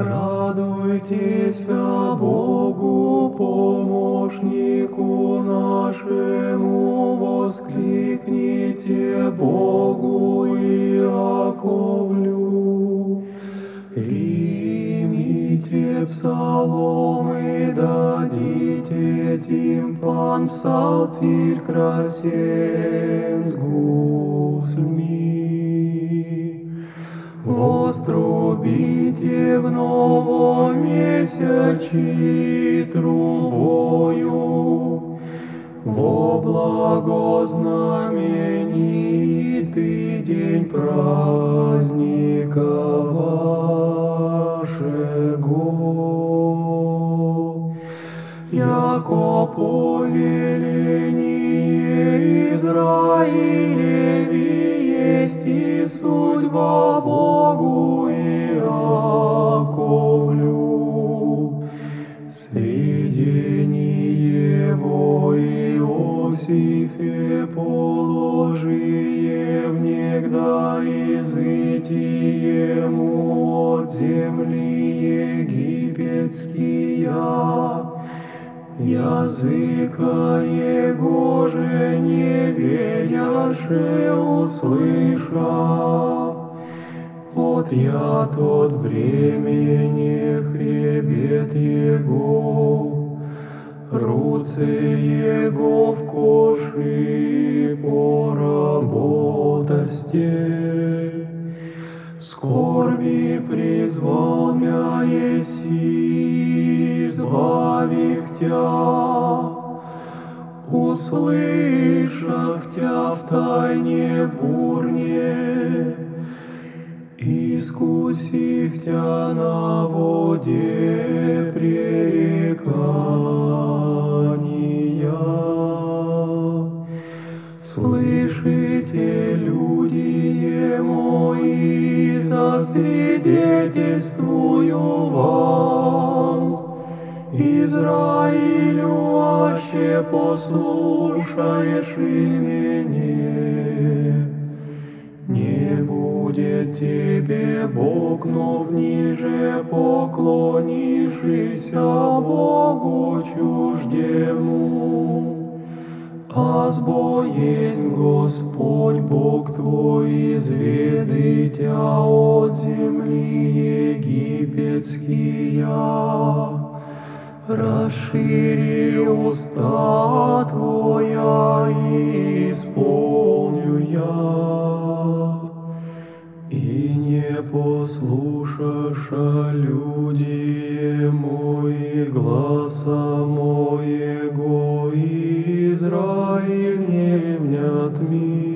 Радуйтесь Богу, помощнику нашему, воскликните Богу Иаковлю. Примите псаломы, дадите тимпан, псалтирь красен с гуслями. Вострубите в новом месячи трубою, во благознаменитый день праздника вашего. Яко повеление Израилеви есть и судьба Сведение его Иосифе положие внегда изыти ему от земли египетския, языка его же не ведяше услыша. От яд от бремени хребет его, руцы его в коши поработасте. Скорби призвал мя еси, избавих тя, услышах тя в тайне бурне, искусих тя на воде пререкания. Слышите, люди мои, засвидетельствую вам, Израилю, аще послушаешь имени. Не будет тебе Бог, но ниже поклонившийся Богу чуждему. Азбо есть Господь Бог твой, изведай тя от земли египетския. Расшири уста твоя и исполню я. И не послушаша люди мои гласа моего, Израиль не внят ми.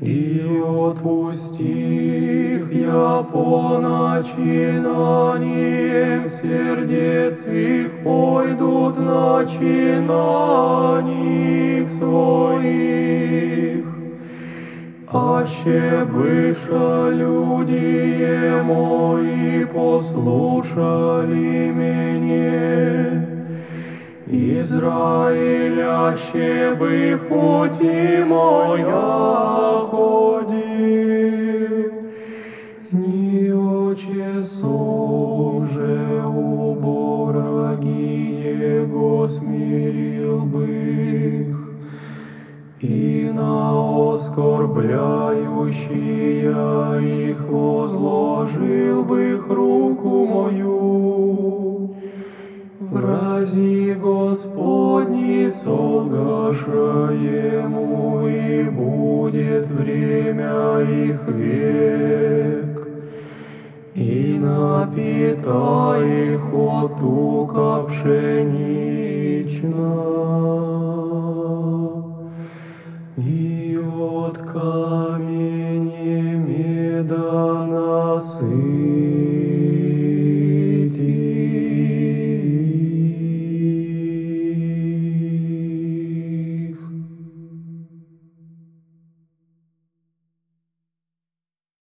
И отпустих я по начинаниям сердец их пойдут начинаний своих. Аще быша люди мои послушали меня, Израиль, аще бы в пути моя его смирил бы их, и на оскорбляющие их возложил бы их руку мою. Врази Господни солгаша ему, и будет время их век и напитай их отука пшенична. И от камени меда насыпь.